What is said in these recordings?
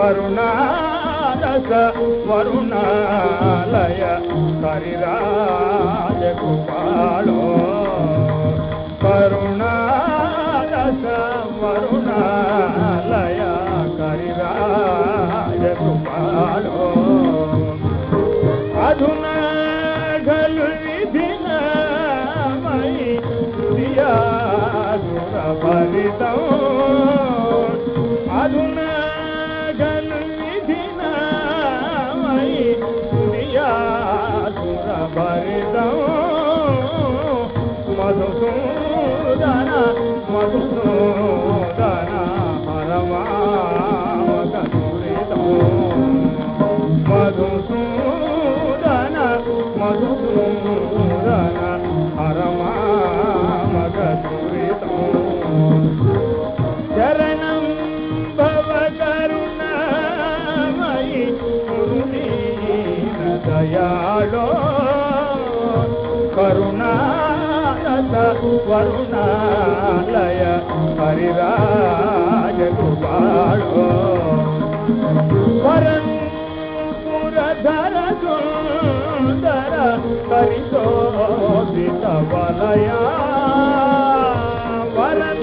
కరుణారస వరుణాలయ హరిరాజ గోపాలో కరుణారస వరుణాలయ హరిరాజ గోపాలో అధున గలు విధిన విధినమయి దియాదుర ఫలితం. అధునా దియాదుర మధుసూదన మధుసూదన పరమావక మధుసూదన మధుసూదన హరమామక శరణం భవ కరుణామయి దయాళో కరుణారస వరుణాలయ హరిరాజ కృపాళో పురధర సుందర పరిశోభిత వలయ వరం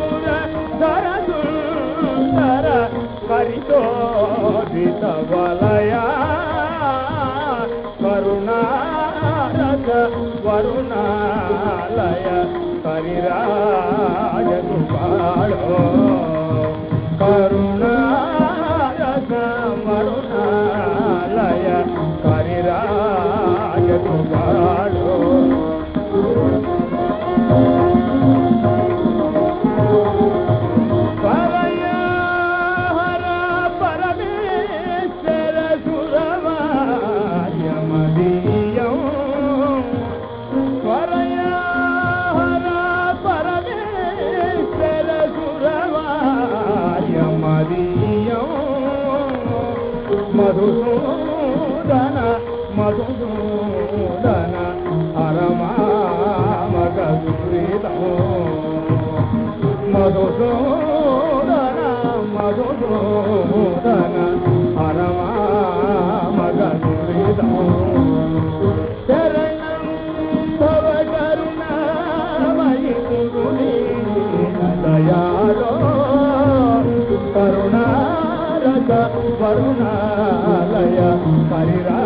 పురధర సుందర పరిశోభిత వలయ కరుణారస వరుణాలయ కరిరాజ కృపాళో కరుణ మధుసూదన మధుసూదన హరమామగ సురీతం మధుసూదన కరుణారస వరుణాలయ పరిరాజ